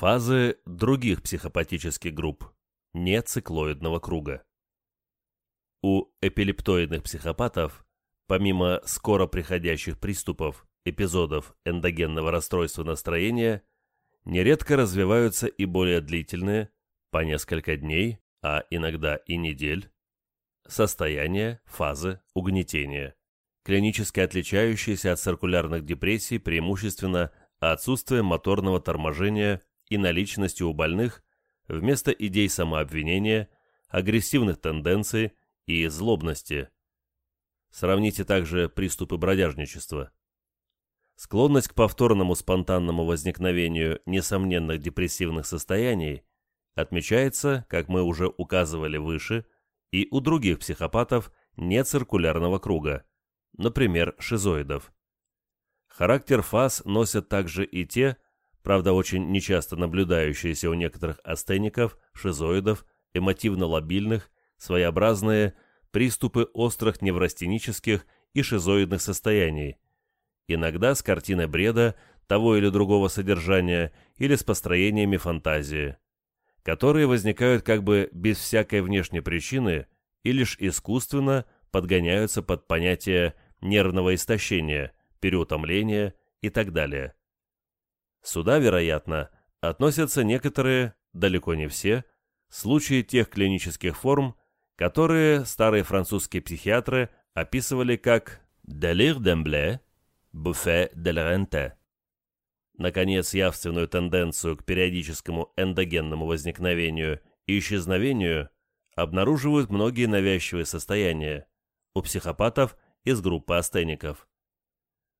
Фазы других психопатических групп, не циклоидного круга. У эпилептоидных психопатов, помимо скоро приходящих приступов, эпизодов эндогенного расстройства настроения, нередко развиваются и более длительные, по несколько дней, а иногда и недель, состояния, фазы угнетения, клинически отличающиеся от циркулярных депрессий преимущественно отсутствием моторного торможения и наличностью у больных вместо идей самообвинения, агрессивных тенденций и злобности. Сравните также приступы бродяжничества. Склонность к повторному спонтанному возникновению несомненных депрессивных состояний отмечается, как мы уже указывали выше, и у других психопатов нециркулярного круга, например, шизоидов. Характер фаз носят также и те, правда очень нечасто наблюдающиеся у некоторых астеников, шизоидов, эмотивно-лобильных, своеобразные приступы острых неврастенических и шизоидных состояний, иногда с картиной бреда того или другого содержания или с построениями фантазии, которые возникают как бы без всякой внешней причины и лишь искусственно подгоняются под понятие нервного истощения, переутомления и так далее. Сюда, вероятно, относятся некоторые, далеко не все, случаи тех клинических форм, которые старые французские психиатры описывали как «делир дембле», «буфе дель ренте». Наконец, явственную тенденцию к периодическому эндогенному возникновению и исчезновению обнаруживают многие навязчивые состояния у психопатов из группы астеников.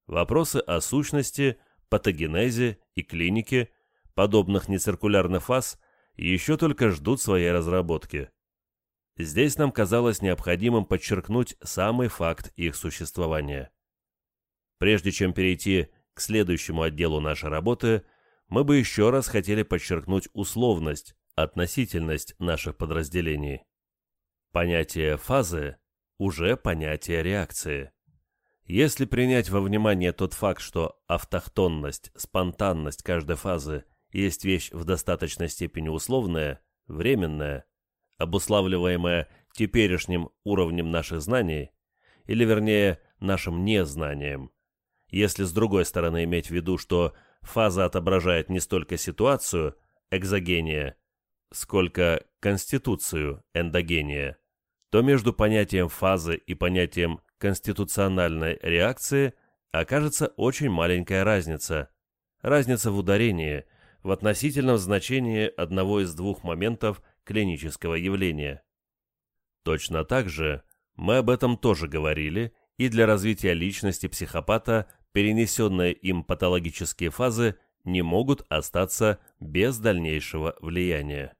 Вопросы о сущности – патогенезе и клинике подобных нециркулярных фаз еще только ждут своей разработки. Здесь нам казалось необходимым подчеркнуть самый факт их существования. Прежде чем перейти к следующему отделу нашей работы, мы бы еще раз хотели подчеркнуть условность, относительность наших подразделений. Понятие фазы уже понятие реакции. Если принять во внимание тот факт, что автохтонность, спонтанность каждой фазы есть вещь в достаточной степени условная, временная, обуславливаемая теперешним уровнем наших знаний, или вернее нашим незнанием, если с другой стороны иметь в виду, что фаза отображает не столько ситуацию, экзогения, сколько конституцию, эндогения, то между понятием фазы и понятием конституциональной реакции окажется очень маленькая разница. Разница в ударении, в относительном значении одного из двух моментов клинического явления. Точно так же мы об этом тоже говорили, и для развития личности психопата перенесенные им патологические фазы не могут остаться без дальнейшего влияния.